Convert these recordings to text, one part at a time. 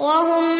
وهم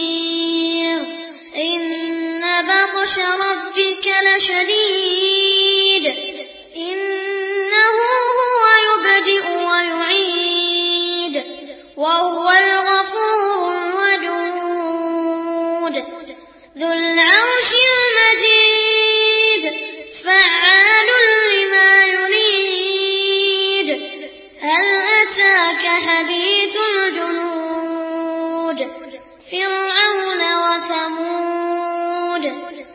عَطْشَ رَبِّكَ لَشَدِيدٌ. إِنَّهُ هُوَ يُبْدِئُ وَيُعِيدُ. وَهُوَ الْغَفُورُ الْوَدُودُ. ذُو الْعَرْشِ